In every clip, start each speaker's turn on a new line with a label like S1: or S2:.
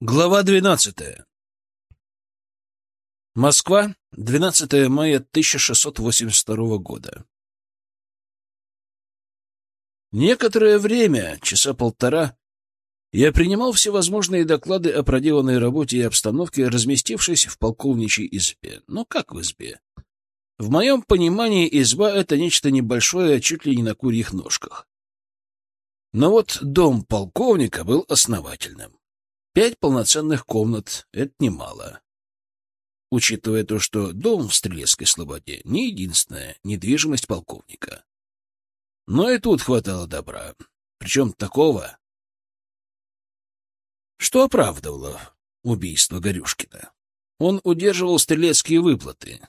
S1: Глава 12. Москва, 12 мая 1682 года. Некоторое время, часа полтора, я принимал всевозможные доклады о проделанной работе и обстановке, разместившись в полковничьей избе. Ну, как в избе? В моем понимании изба — это нечто небольшое, чуть ли не на курьих ножках. Но вот дом полковника был основательным. Пять полноценных комнат — это немало. Учитывая то, что дом в Стрелецкой Слободе — не единственная недвижимость полковника. Но и тут хватало добра. Причем такого, что оправдывало убийство Горюшкина. Он удерживал стрелецкие выплаты.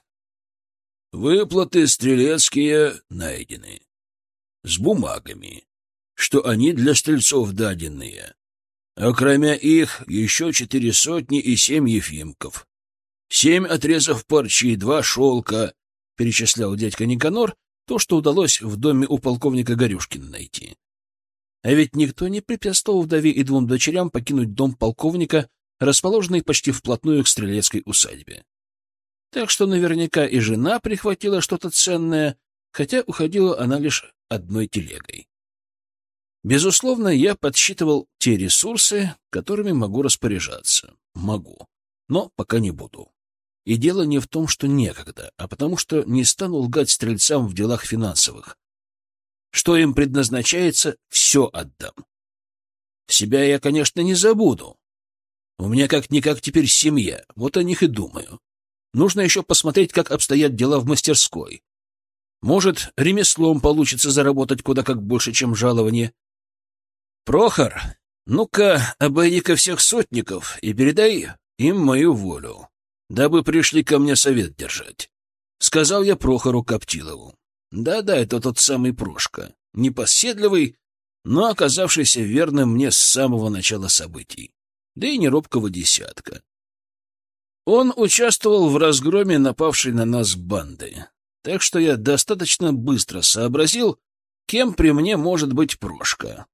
S1: Выплаты стрелецкие найдены. С бумагами, что они для стрельцов даденные а кроме их еще четыре сотни и семь ефимков. Семь отрезов парчи, два шелка, — перечислял дядька Никанор, то, что удалось в доме у полковника Горюшкина найти. А ведь никто не препятствовал вдове и двум дочерям покинуть дом полковника, расположенный почти вплотную к стрелецкой усадьбе. Так что наверняка и жена прихватила что-то ценное, хотя уходила она лишь одной телегой. Безусловно, я подсчитывал те ресурсы, которыми могу распоряжаться. Могу. Но пока не буду. И дело не в том, что некогда, а потому что не стану лгать стрельцам в делах финансовых. Что им предназначается, все отдам. Себя я, конечно, не забуду. У меня как-никак теперь семья, вот о них и думаю. Нужно еще посмотреть, как обстоят дела в мастерской. Может, ремеслом получится заработать куда как больше, чем жалование. Прохор, ну-ка, обойди-ка всех сотников и передай им мою волю, дабы пришли ко мне совет держать. Сказал я Прохору Коптилову. Да-да, это тот самый Прошка, непоседливый, но оказавшийся верным мне с самого начала событий, да и не робкого десятка. Он участвовал в разгроме напавшей на нас банды, так что я достаточно быстро сообразил, кем при мне может быть Прошка.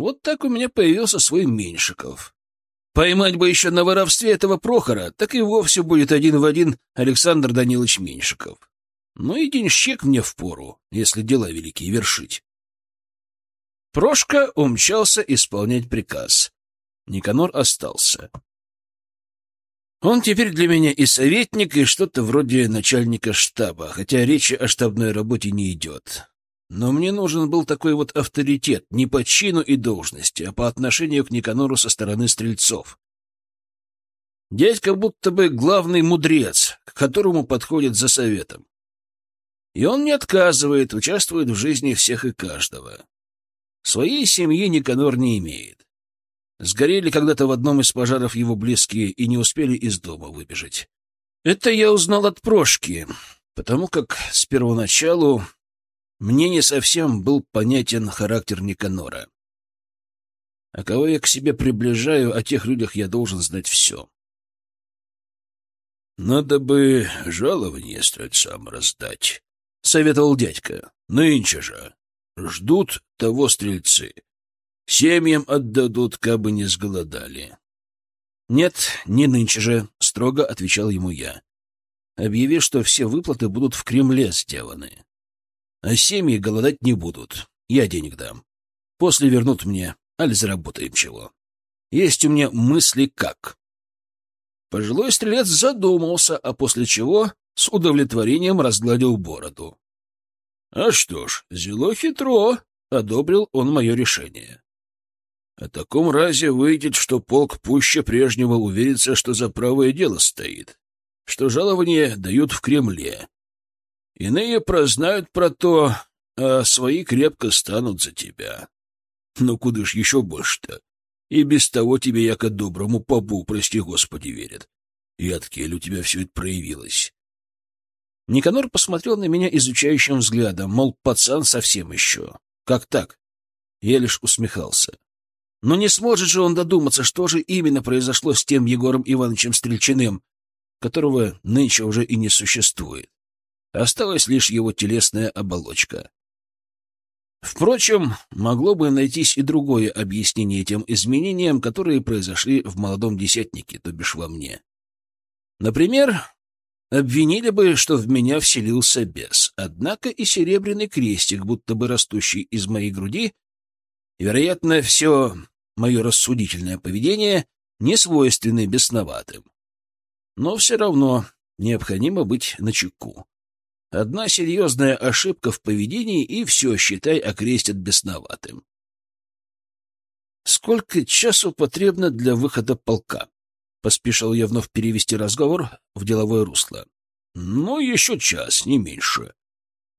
S1: Вот так у меня появился свой Меньшиков. Поймать бы еще на воровстве этого Прохора, так и вовсе будет один в один Александр Данилович Меньшиков. Ну и денщик мне впору, если дела великие вершить. Прошка умчался исполнять приказ. Никанор остался. Он теперь для меня и советник, и что-то вроде начальника штаба, хотя речи о штабной работе не идет. Но мне нужен был такой вот авторитет не по чину и должности, а по отношению к Никанору со стороны стрельцов. Дядька будто бы главный мудрец, к которому подходит за советом. И он не отказывает, участвует в жизни всех и каждого. Своей семьи Никанор не имеет. Сгорели когда-то в одном из пожаров его близкие и не успели из дома выбежать. Это я узнал от Прошки, потому как с первоначалу мне не совсем был понятен характер Никанора. А кого я к себе приближаю, о тех людях я должен знать все. «Надо бы жалование стрельцам раздать», — советовал дядька. «Нынче же. Ждут того стрельцы. Семьям отдадут, кабы не сголодали». «Нет, не нынче же», — строго отвечал ему я. «Объяви, что все выплаты будут в Кремле сделаны. А семьи голодать не будут. Я денег дам. После вернут мне, али заработаем чего. Есть у меня мысли как. Пожилой стрелец задумался, а после чего с удовлетворением разгладил бороду. — А что ж, зело хитро, — одобрил он мое решение. — О таком разе выйдет, что полк пуще прежнего уверится, что за правое дело стоит, что жалование дают в Кремле, Иные прознают про то, а свои крепко станут за тебя. Ну куда ж еще больше-то? И без того тебе яко доброму попу, прости господи, верят. И от кель у тебя все это проявилось. Никанор посмотрел на меня изучающим взглядом, мол, пацан совсем еще. Как так? Я лишь усмехался. Но не сможет же он додуматься, что же именно произошло с тем Егором Ивановичем Стрельчиным, которого нынче уже и не существует. Осталась лишь его телесная оболочка. Впрочем, могло бы найтись и другое объяснение тем изменениям, которые произошли в молодом десятнике, то бишь во мне. Например, обвинили бы, что в меня вселился бес, однако и серебряный крестик, будто бы растущий из моей груди, вероятно, все мое рассудительное поведение не свойственны бесноватым. Но все равно необходимо быть начеку. Одна серьезная ошибка в поведении, и все, считай, окрестят бесноватым. «Сколько часу потребно для выхода полка?» — поспешил я вновь перевести разговор в деловое русло. «Ну, еще час, не меньше.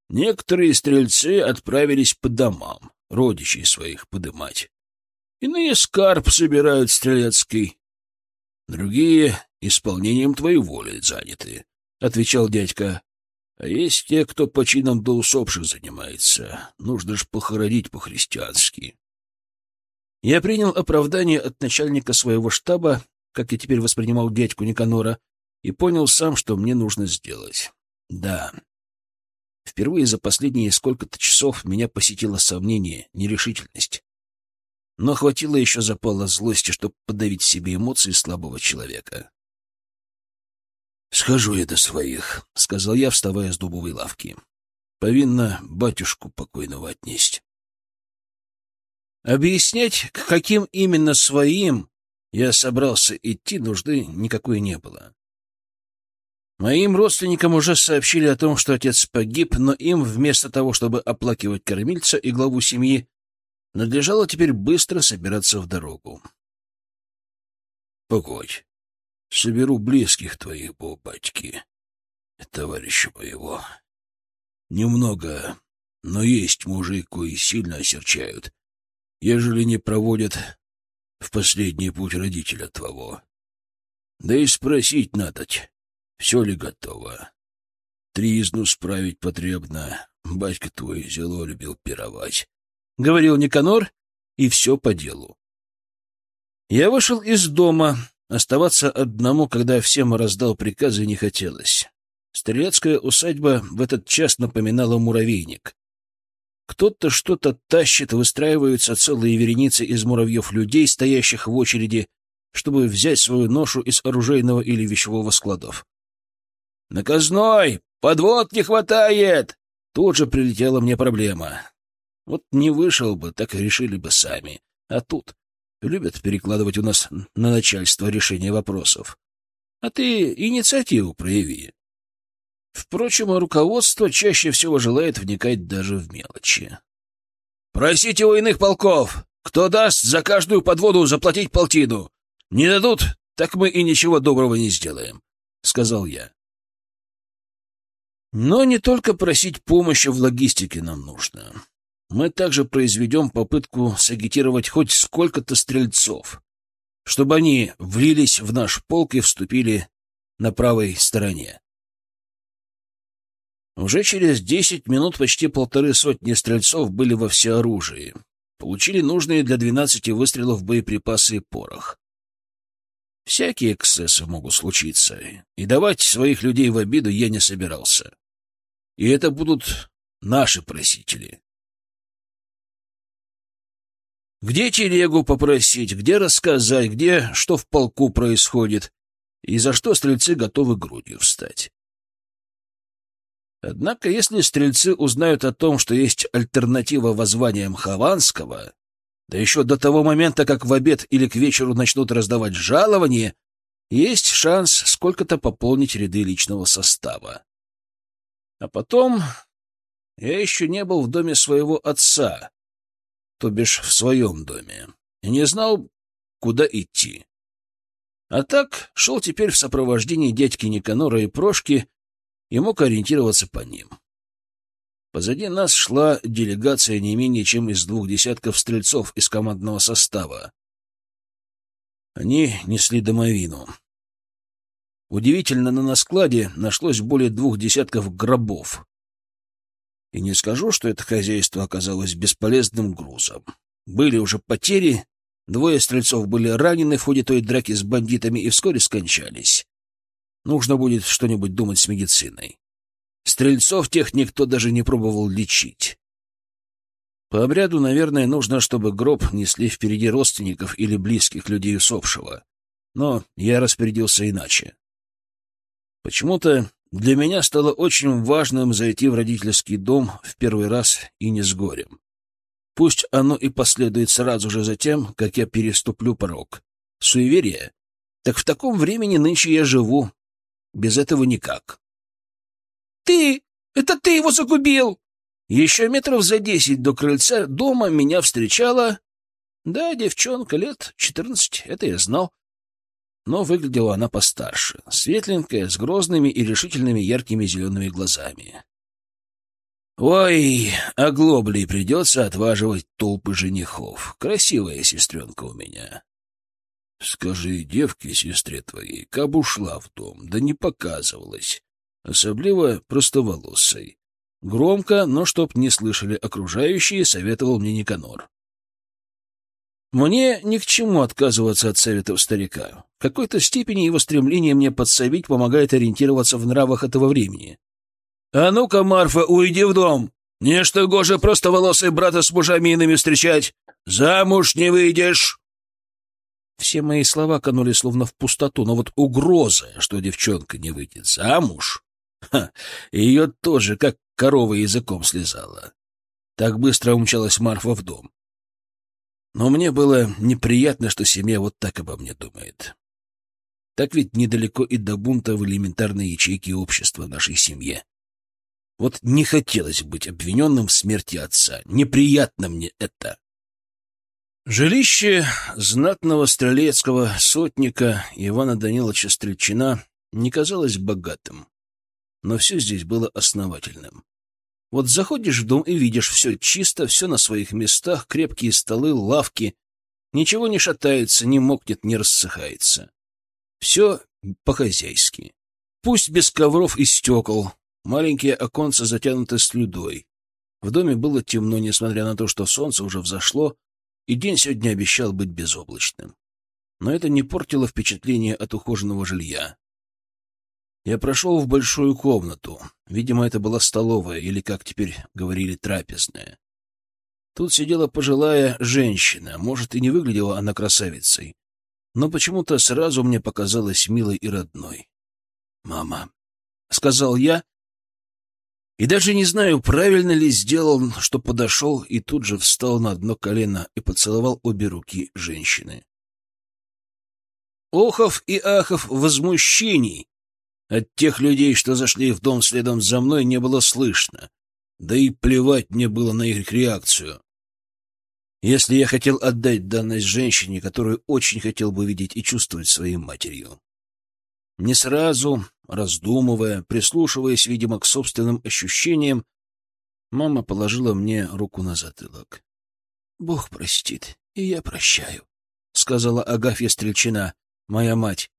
S1: Некоторые стрельцы отправились по домам, родичей своих подымать. Иные скарб собирают стрелецкий. Другие исполнением твоей воли заняты», — отвечал дядька. А есть те, кто почином до усопших занимается. Нужно ж похоронить по-христиански. Я принял оправдание от начальника своего штаба, как я теперь воспринимал дядьку Никанора, и понял сам, что мне нужно сделать. Да. Впервые за последние сколько-то часов меня посетило сомнение, нерешительность. Но хватило еще запала злости, чтобы подавить себе эмоции слабого человека. «Схожу я до своих», — сказал я, вставая с дубовой лавки. «Повинна батюшку покойного отнесть». Объяснять, к каким именно своим я собрался идти, нужды никакой не было. Моим родственникам уже сообщили о том, что отец погиб, но им, вместо того, чтобы оплакивать кормильца и главу семьи, надлежало теперь быстро собираться в дорогу. «Погодь, Соберу близких твоих, батьки, товарища моего. Немного, но есть мужи, кои сильно осерчают, ежели не проводят в последний путь родителя твоего. Да и спросить надо, все ли готово. Тризну справить потребно. Батька твой зело любил пировать. Говорил Никанор, и все по делу. Я вышел из дома, Оставаться одному, когда всем раздал приказы, не хотелось. Стрелецкая усадьба в этот час напоминала муравейник. Кто-то что-то тащит, выстраиваются целые вереницы из муравьев людей, стоящих в очереди, чтобы взять свою ношу из оружейного или вещевого складов. «Наказной! Подвод не хватает!» Тут же прилетела мне проблема. Вот не вышел бы, так решили бы сами. А тут Любят перекладывать у нас на начальство решение вопросов. А ты инициативу прояви. Впрочем, руководство чаще всего желает вникать даже в мелочи. «Просите у иных полков! Кто даст за каждую подводу заплатить полтину? Не дадут, так мы и ничего доброго не сделаем», — сказал я. Но не только просить помощи в логистике нам нужно мы также произведем попытку сагитировать хоть сколько-то стрельцов, чтобы они влились в наш полк и вступили на правой стороне. Уже через десять минут почти полторы сотни стрельцов были во всеоружии, получили нужные для двенадцати выстрелов боеприпасы и порох. Всякие эксцессы могут случиться, и давать своих людей в обиду я не собирался. И это будут наши просители. Где телегу попросить, где рассказать, где что в полку происходит, и за что стрельцы готовы грудью встать. Однако, если стрельцы узнают о том, что есть альтернатива воззваниям Хованского, да еще до того момента, как в обед или к вечеру начнут раздавать жалования, есть шанс сколько-то пополнить ряды личного состава. А потом я еще не был в доме своего отца, то бишь в своем доме, и не знал, куда идти. А так шел теперь в сопровождении дядьки Никанора и Прошки и мог ориентироваться по ним. Позади нас шла делегация не менее чем из двух десятков стрельцов из командного состава. Они несли домовину. Удивительно, но на складе нашлось более двух десятков гробов, и не скажу, что это хозяйство оказалось бесполезным грузом. Были уже потери, двое стрельцов были ранены в ходе той драки с бандитами и вскоре скончались. Нужно будет что-нибудь думать с медициной. Стрельцов тех никто даже не пробовал лечить. По обряду, наверное, нужно, чтобы гроб несли впереди родственников или близких людей усопшего. Но я распорядился иначе. Почему-то для меня стало очень важным зайти в родительский дом в первый раз и не с горем. Пусть оно и последует сразу же за тем, как я переступлю порог. Суеверие? Так в таком времени нынче я живу. Без этого никак. — Ты! Это ты его загубил! Еще метров за десять до крыльца дома меня встречала... Да, девчонка, лет четырнадцать, это я знал. Но выглядела она постарше, светленькая, с грозными и решительными яркими зелеными глазами. Ой, оглоблей придется отваживать толпы женихов. Красивая сестренка у меня. Скажи девке, сестре твоей, каб ушла в дом, да не показывалась, особливо простоволосой. Громко, но чтоб не слышали окружающие, советовал мне Никанор. Мне ни к чему отказываться от советов старика. В какой-то степени его стремление мне подсобить помогает ориентироваться в нравах этого времени. «А ну-ка, Марфа, уйди в дом! Не что гоже просто волосы брата с мужами иными встречать! Замуж не выйдешь!» Все мои слова канули словно в пустоту, но вот угроза, что девчонка не выйдет замуж, ха, ее тоже как корова языком слезала. Так быстро умчалась Марфа в дом. Но мне было неприятно, что семья вот так обо мне думает. Так ведь недалеко и до бунта в элементарной ячейке общества нашей семье. Вот не хотелось быть обвиненным в смерти отца. Неприятно мне это. Жилище знатного стрелецкого сотника Ивана Даниловича Стрельчина не казалось богатым, но все здесь было основательным. Вот заходишь в дом и видишь все чисто, все на своих местах, крепкие столы, лавки. Ничего не шатается, не мокнет, не рассыхается. Все по-хозяйски. Пусть без ковров и стекол. Маленькие оконца затянуты слюдой. В доме было темно, несмотря на то, что солнце уже взошло, и день сегодня обещал быть безоблачным. Но это не портило впечатление от ухоженного жилья. Я прошел в большую комнату. Видимо, это была столовая, или, как теперь говорили, трапезная. Тут сидела пожилая женщина. Может, и не выглядела она красавицей, но почему-то сразу мне показалась милой и родной. «Мама», — сказал я, и даже не знаю, правильно ли сделал, что подошел и тут же встал на одно колено и поцеловал обе руки женщины. Охов и ахов возмущений от тех людей, что зашли в дом следом за мной, не было слышно. Да и плевать мне было на их реакцию. Если я хотел отдать данность женщине, которую очень хотел бы видеть и чувствовать своей матерью. Не сразу, раздумывая, прислушиваясь, видимо, к собственным ощущениям, мама положила мне руку на затылок. — Бог простит, и я прощаю, — сказала Агафья Стрельчина, моя мать.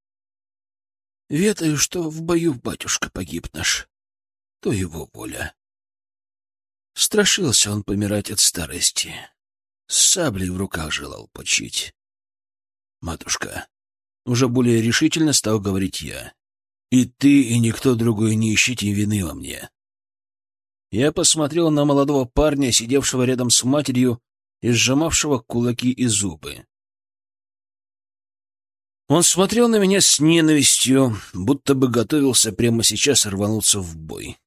S1: Ведаю, что в бою батюшка погиб наш. То его воля. Страшился он помирать от старости. С саблей в руках желал почить. Матушка, уже более решительно стал говорить я. И ты, и никто другой не ищите вины во мне. Я посмотрел на молодого парня, сидевшего рядом с матерью и сжимавшего кулаки и зубы. Он смотрел на меня с ненавистью, будто бы готовился прямо сейчас рвануться в бой.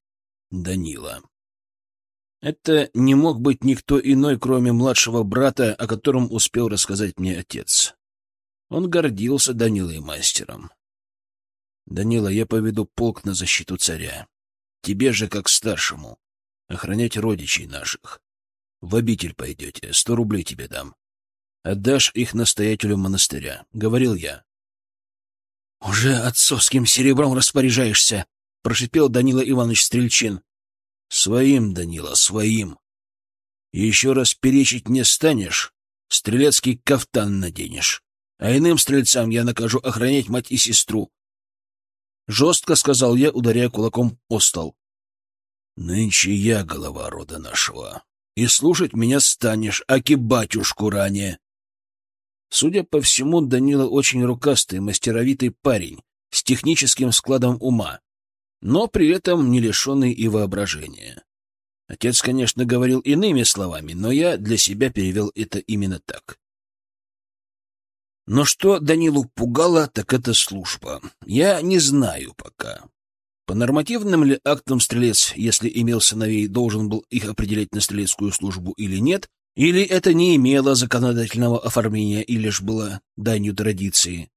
S1: Данила. Это не мог быть никто иной, кроме младшего брата, о котором успел рассказать мне отец. Он гордился Данилой мастером. «Данила, я поведу полк на защиту царя. Тебе же, как старшему, охранять родичей наших. В обитель пойдете, сто рублей тебе дам. Отдашь их настоятелю монастыря», — говорил я. «Уже отцовским серебром распоряжаешься», — прошипел Данила Иванович Стрельчин. «Своим, Данила, своим. Еще раз перечить не станешь, стрелецкий кафтан наденешь, а иным стрельцам я накажу охранять мать и сестру». Жестко сказал я, ударяя кулаком о стол. «Нынче я голова рода нашего, и слушать меня станешь, аки батюшку ранее». Судя по всему, Данила очень рукастый, мастеровитый парень с техническим складом ума, но при этом не лишенный и воображения. Отец, конечно, говорил иными словами, но я для себя перевел это именно так. Но что Данилу пугало, так это служба. Я не знаю пока. По нормативным ли актам стрелец, если имел сыновей, должен был их определять на стрелецкую службу или нет, или это не имело законодательного оформления и лишь было данью традиции.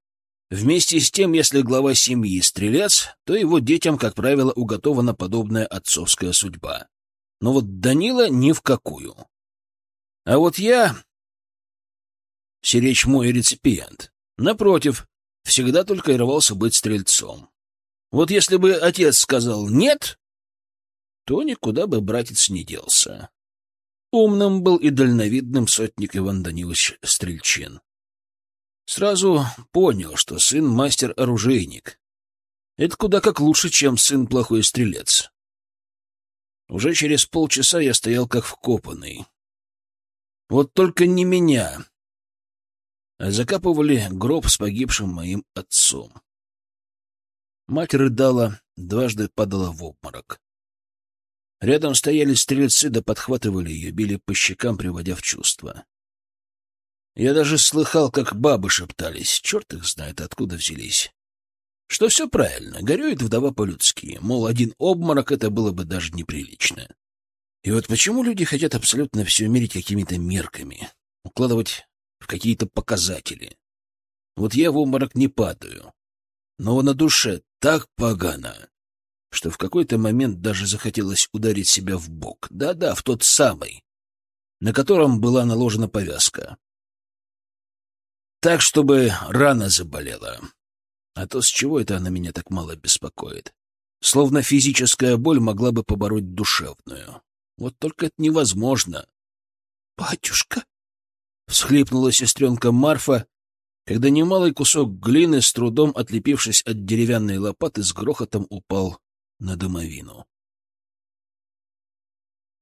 S1: Вместе с тем, если глава семьи стрелец, то его детям, как правило, уготована подобная отцовская судьба. Но вот Данила ни в какую. А вот я... Сиречь мой реципиент. Напротив, всегда только и рвался быть стрельцом. Вот если бы отец сказал «нет», то никуда бы братец не делся. Умным был и дальновидным сотник Иван Данилович Стрельчин. Сразу понял, что сын мастер-оружейник. Это куда как лучше, чем сын плохой стрелец. Уже через полчаса я стоял как вкопанный. Вот только не меня, а закапывали гроб с погибшим моим отцом. Мать рыдала, дважды падала в обморок. Рядом стояли стрельцы, да подхватывали ее, били по щекам, приводя в чувство. Я даже слыхал, как бабы шептались, черт их знает, откуда взялись. Что все правильно, горюет вдова по-людски, мол, один обморок — это было бы даже неприлично. И вот почему люди хотят абсолютно все мерить какими-то мерками, укладывать в какие-то показатели? Вот я в обморок не падаю, но на душе так погано, что в какой-то момент даже захотелось ударить себя в бок. Да-да, в тот самый, на котором была наложена повязка. Так, чтобы рана заболела. А то с чего это она меня так мало беспокоит? Словно физическая боль могла бы побороть душевную. Вот только это невозможно. «Батюшка!» — всхлипнула сестренка Марфа, когда немалый кусок глины, с трудом отлепившись от деревянной лопаты, с грохотом упал на домовину.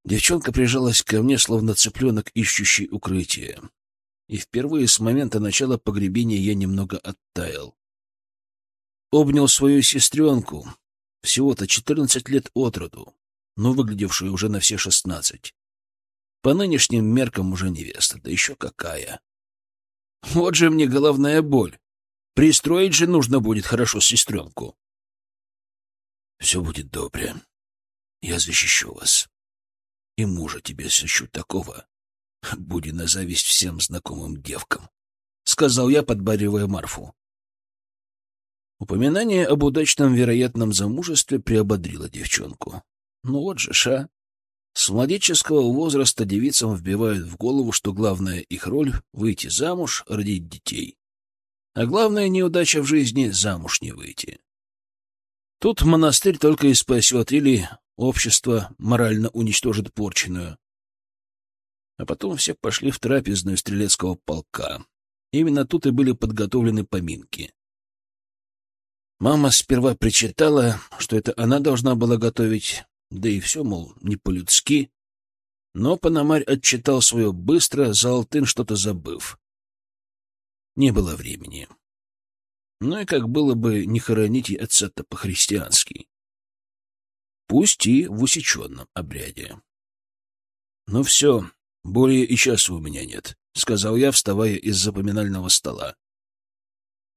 S1: Девчонка прижалась ко мне, словно цыпленок, ищущий укрытие. И впервые с момента начала погребения я немного оттаял. Обнял свою сестренку, всего-то четырнадцать лет от роду, но выглядевшую уже на все шестнадцать. По нынешним меркам уже невеста, да еще какая. Вот же мне головная боль. Пристроить же нужно будет хорошо сестренку. Все будет добре. Я защищу вас. И мужа тебе сыщу такого. Буди на зависть всем знакомым девкам. Сказал я, подбаривая Марфу. Упоминание об удачном вероятном замужестве приободрило девчонку. Ну вот же, ша. С младенческого возраста девицам вбивают в голову, что главная их роль — выйти замуж, родить детей. А главная неудача в жизни — замуж не выйти. Тут монастырь только и спасет, или общество морально уничтожит порченную. А потом все пошли в трапезную стрелецкого полка. Именно тут и были подготовлены поминки. Мама сперва причитала, что это она должна была готовить, да и все, мол, не по-людски. Но Пономарь отчитал свое быстро, за алтын что-то забыв. Не было времени. Ну и как было бы не хоронить отца-то по-христиански. Пусть и в усеченном обряде. «Ну все, более и часа у меня нет», — сказал я, вставая из запоминального стола.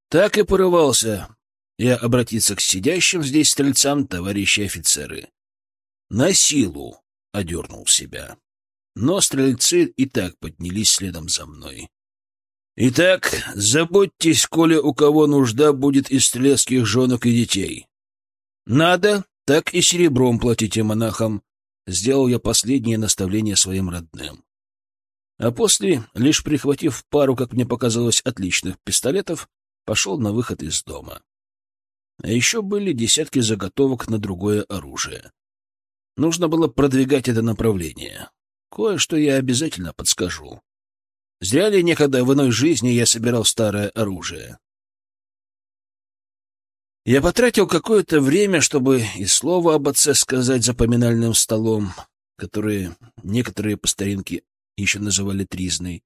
S1: Так и порывался я обратиться к сидящим здесь стрельцам, товарищи офицеры. На силу одернул себя. Но стрельцы и так поднялись следом за мной. Итак, заботьтесь, коли у кого нужда будет из стрелецких женок и детей. Надо, так и серебром платите монахам. Сделал я последнее наставление своим родным. А после, лишь прихватив пару, как мне показалось, отличных пистолетов, пошел на выход из дома. А еще были десятки заготовок на другое оружие. Нужно было продвигать это направление. Кое-что я обязательно подскажу. Зря ли некогда в иной жизни я собирал старое оружие? Я потратил какое-то время, чтобы и слово об отце сказать за поминальным столом, которые некоторые по старинке еще называли тризной,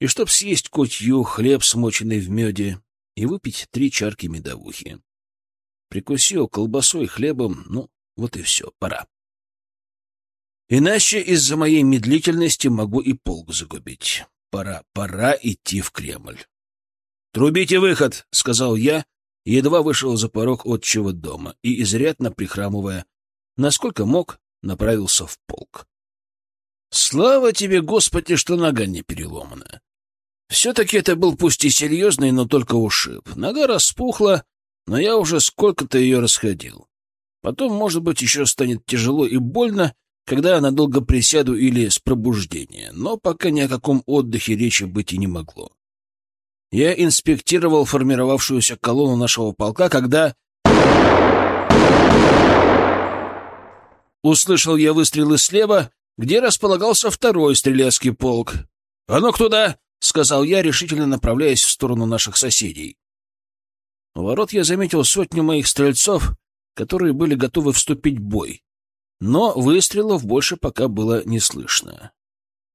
S1: и чтоб съесть котью, хлеб, смоченный в меде, и выпить три чарки медовухи. Прикусил колбасой, хлебом, ну, вот и все, пора. Иначе из-за моей медлительности могу и полк загубить. Пора, пора идти в Кремль. «Трубите выход!» — сказал я, едва вышел за порог отчего дома и, изрядно прихрамывая, насколько мог, направился в полк. Слава тебе, Господи, что нога не переломана. Все-таки это был пусть и серьезный, но только ушиб. Нога распухла, но я уже сколько-то ее расходил. Потом, может быть, еще станет тяжело и больно, когда я надолго присяду или с пробуждения, но пока ни о каком отдыхе речи быть и не могло. Я инспектировал формировавшуюся колонну нашего полка, когда... Услышал я выстрелы слева, где располагался второй стрелецкий полк. «А ну, туда!» — сказал я, решительно направляясь в сторону наших соседей. У ворот я заметил сотню моих стрельцов, которые были готовы вступить в бой. Но выстрелов больше пока было не слышно.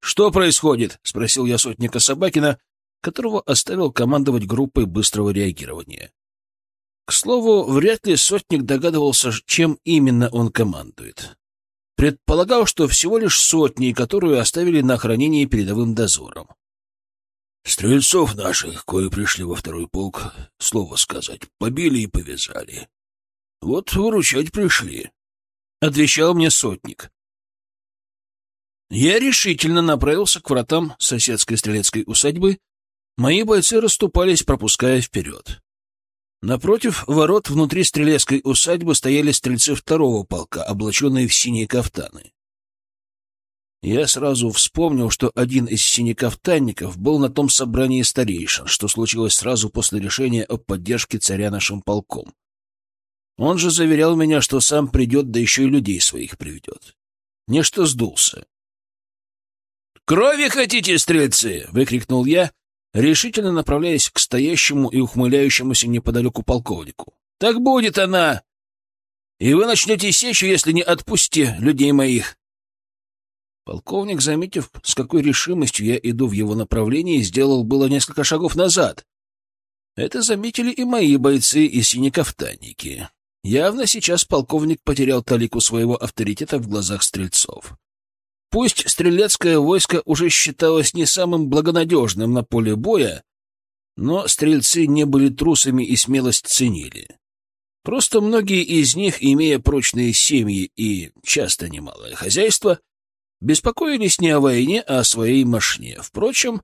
S1: «Что происходит?» — спросил я сотника Собакина, которого оставил командовать группой быстрого реагирования. К слову, вряд ли сотник догадывался, чем именно он командует. Предполагал, что всего лишь сотни, которую оставили на хранение передовым дозором. Стрельцов наших, кои пришли во второй полк, слово сказать, побили и повязали. Вот выручать пришли, — отвечал мне сотник. Я решительно направился к вратам соседской стрелецкой усадьбы. Мои бойцы расступались, пропуская вперед. Напротив ворот внутри стрелецкой усадьбы стояли стрельцы второго полка, облаченные в синие кафтаны. Я сразу вспомнил, что один из синекафтанников был на том собрании старейшин, что случилось сразу после решения о поддержке царя нашим полком. Он же заверял меня, что сам придет, да еще и людей своих приведет. Нечто сдулся. «Крови хотите, стрельцы?» — выкрикнул я, решительно направляясь к стоящему и ухмыляющемуся неподалеку полковнику. «Так будет она! И вы начнете сечь, если не отпустите людей моих!» Полковник, заметив, с какой решимостью я иду в его направлении, сделал было несколько шагов назад. Это заметили и мои бойцы, и синекафтанники. Явно сейчас полковник потерял талику своего авторитета в глазах стрельцов. Пусть стрелецкое войско уже считалось не самым благонадежным на поле боя, но стрельцы не были трусами и смелость ценили. Просто многие из них, имея прочные семьи и часто немалое хозяйство, беспокоились не о войне, а о своей машине. Впрочем,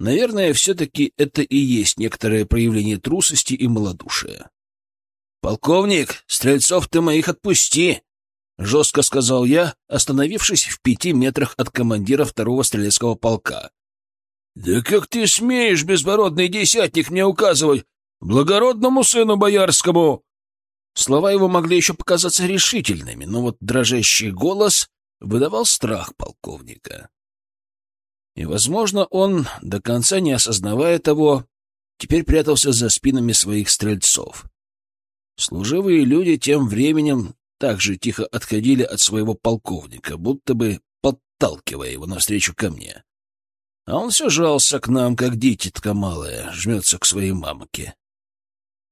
S1: наверное, все-таки это и есть некоторое проявление трусости и малодушия. «Полковник, стрельцов ты моих отпусти!» — жестко сказал я, остановившись в пяти метрах от командира второго стрелецкого полка. «Да как ты смеешь, безбородный десятник, мне указывать? Благородному сыну боярскому!» Слова его могли еще показаться решительными, но вот дрожащий голос выдавал страх полковника. И, возможно, он, до конца не осознавая того, теперь прятался за спинами своих стрельцов. Служивые люди тем временем также тихо отходили от своего полковника, будто бы подталкивая его навстречу ко мне. А он все жался к нам, как дитятка малая, жмется к своей мамке.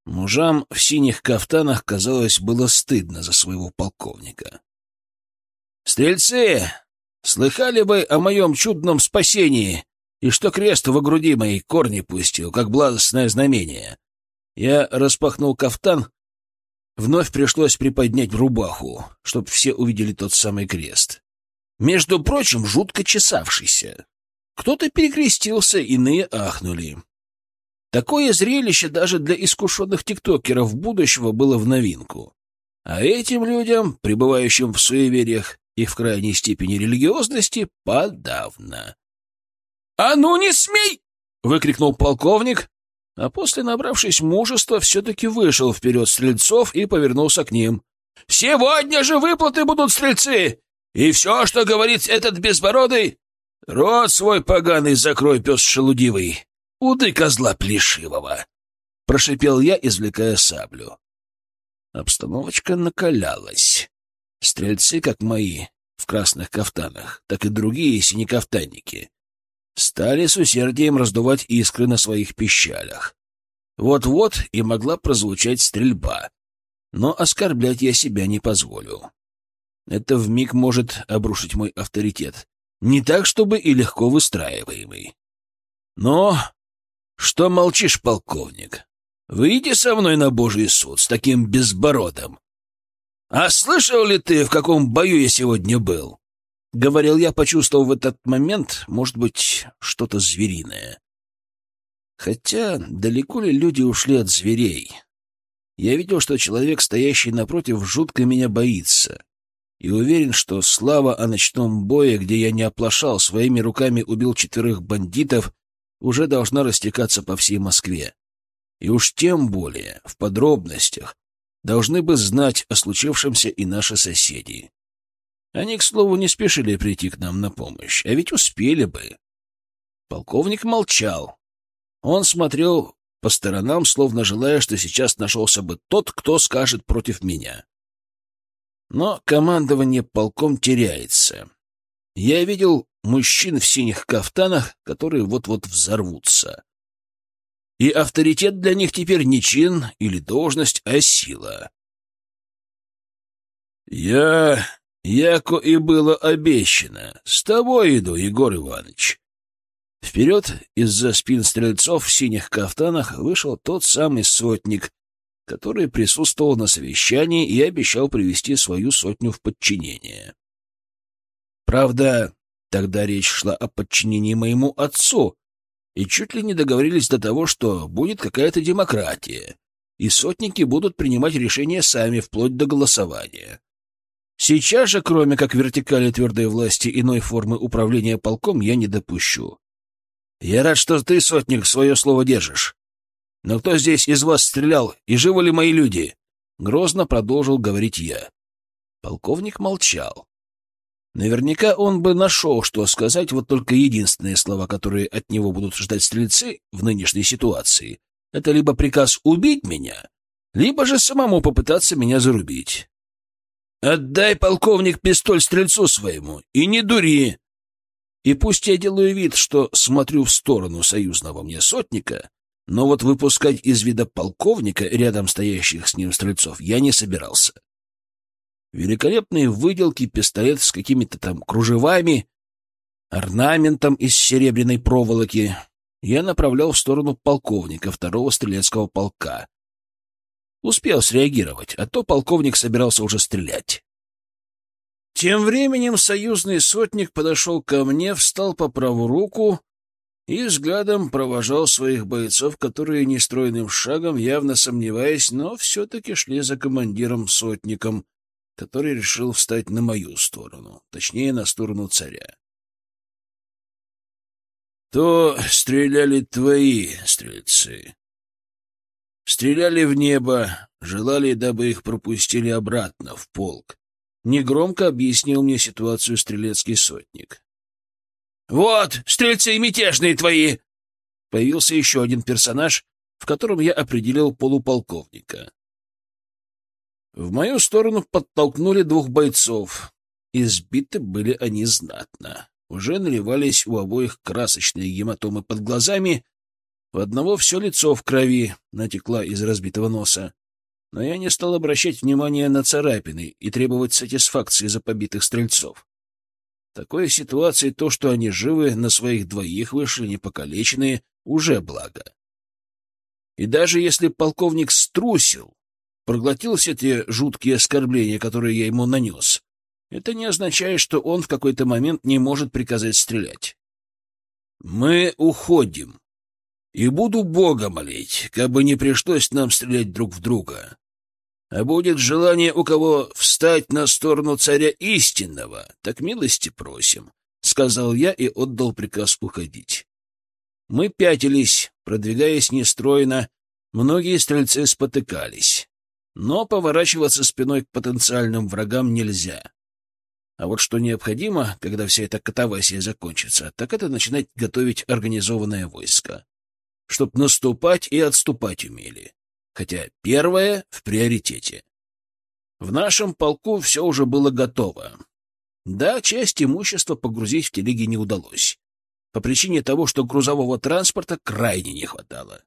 S1: Мужам в синих кафтанах, казалось, было стыдно за своего полковника. «Стрельцы, слыхали бы о моем чудном спасении, и что крест во груди моей корни пустил, как благостное знамение?» Я распахнул кафтан. Вновь пришлось приподнять рубаху, чтоб все увидели тот самый крест. Между прочим, жутко чесавшийся. Кто-то перекрестился, иные ахнули. Такое зрелище даже для искушенных тиктокеров будущего было в новинку. А этим людям, пребывающим в суевериях, и в крайней степени религиозности подавно. — А ну не смей! — выкрикнул полковник, а после, набравшись мужества, все-таки вышел вперед стрельцов и повернулся к ним. — Сегодня же выплаты будут, стрельцы! И все, что говорит этот безбородый... Рот свой поганый закрой, пес шелудивый! Уды козла плешивого! — прошипел я, извлекая саблю. Обстановочка накалялась. Стрельцы, как мои, в красных кафтанах, так и другие синекафтанники, стали с усердием раздувать искры на своих пищалях. Вот-вот и могла прозвучать стрельба, но оскорблять я себя не позволю. Это вмиг может обрушить мой авторитет. Не так, чтобы и легко выстраиваемый. Но что молчишь, полковник? Выйди со мной на Божий суд с таким безбородом. А слышал ли ты, в каком бою я сегодня был? — говорил я, почувствовав в этот момент, может быть, что-то звериное. Хотя далеко ли люди ушли от зверей? Я видел, что человек, стоящий напротив, жутко меня боится, и уверен, что слава о ночном бое, где я не оплошал, своими руками убил четверых бандитов, уже должна растекаться по всей Москве. И уж тем более, в подробностях, должны бы знать о случившемся и наши соседи. Они, к слову, не спешили прийти к нам на помощь, а ведь успели бы. Полковник молчал. Он смотрел по сторонам, словно желая, что сейчас нашелся бы тот, кто скажет против меня. Но командование полком теряется. Я видел мужчин в синих кафтанах, которые вот-вот взорвутся. И авторитет для них теперь не чин или должность, а сила. «Я Яко и было обещано. С тобой иду, Егор Иванович. Вперед из-за спин стрельцов в синих кафтанах вышел тот самый сотник, который присутствовал на совещании и обещал привести свою сотню в подчинение. Правда, тогда речь шла о подчинении моему отцу, и чуть ли не договорились до того, что будет какая-то демократия, и сотники будут принимать решения сами, вплоть до голосования. Сейчас же, кроме как вертикали твердой власти иной формы управления полком, я не допущу. Я рад, что ты, сотник, свое слово держишь. Но кто здесь из вас стрелял, и живы ли мои люди? Грозно продолжил говорить я. Полковник молчал. Наверняка он бы нашел, что сказать, вот только единственные слова, которые от него будут ждать стрельцы в нынешней ситуации, это либо приказ убить меня, либо же самому попытаться меня зарубить. Отдай, полковник, пистоль стрельцу своему, и не дури. И пусть я делаю вид, что смотрю в сторону союзного мне сотника, но вот выпускать из вида полковника рядом стоящих с ним стрельцов я не собирался. Великолепные выделки, пистолет с какими-то там кружевами, орнаментом из серебряной проволоки я направлял в сторону полковника второго стрелецкого полка, Успел среагировать, а то полковник собирался уже стрелять. Тем временем союзный сотник подошел ко мне, встал по правую руку и взглядом провожал своих бойцов, которые нестройным шагом, явно сомневаясь, но все-таки шли за командиром-сотником, который решил встать на мою сторону, точнее, на сторону царя. — То стреляли твои стрельцы, Стреляли в небо, желали, дабы их пропустили обратно, в полк. Негромко объяснил мне ситуацию стрелецкий сотник. «Вот, стрельцы мятежные твои!» Появился еще один персонаж, в котором я определил полуполковника. В мою сторону подтолкнули двух бойцов. Избиты были они знатно. Уже наливались у обоих красочные гематомы под глазами, у одного все лицо в крови натекла из разбитого носа. Но я не стал обращать внимания на царапины и требовать сатисфакции за побитых стрельцов. В такой ситуации то, что они живы, на своих двоих вышли непокалеченные, уже благо. И даже если полковник струсил, проглотил все те жуткие оскорбления, которые я ему нанес, это не означает, что он в какой-то момент не может приказать стрелять. «Мы уходим», и буду Бога молить, как бы не пришлось нам стрелять друг в друга. А будет желание у кого встать на сторону царя истинного, так милости просим, — сказал я и отдал приказ уходить. Мы пятились, продвигаясь нестройно, многие стрельцы спотыкались. Но поворачиваться спиной к потенциальным врагам нельзя. А вот что необходимо, когда вся эта катавасия закончится, так это начинать готовить организованное войско чтоб наступать и отступать умели, хотя первое в приоритете. В нашем полку все уже было готово. Да, часть имущества погрузить в телеги не удалось, по причине того, что грузового транспорта крайне не хватало.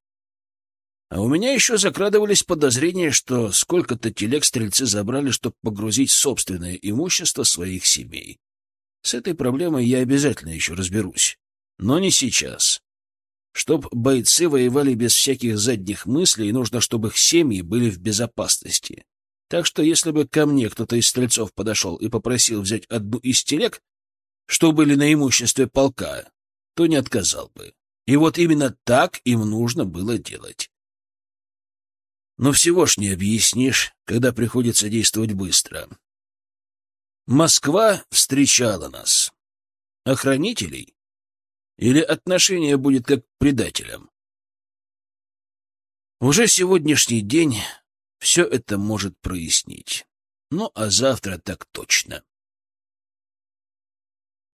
S1: А у меня еще закрадывались подозрения, что сколько-то телег стрельцы забрали, чтобы погрузить собственное имущество своих семей. С этой проблемой я обязательно еще разберусь. Но не сейчас. Чтоб бойцы воевали без всяких задних мыслей, нужно, чтобы их семьи были в безопасности. Так что если бы ко мне кто-то из стрельцов подошел и попросил взять одну из телег, что были на имуществе полка, то не отказал бы. И вот именно так им нужно было делать. Но всего ж не объяснишь, когда приходится действовать быстро. Москва встречала нас. Охранителей? Или отношение будет как к предателям? Уже сегодняшний день все это может прояснить. Ну, а завтра так точно.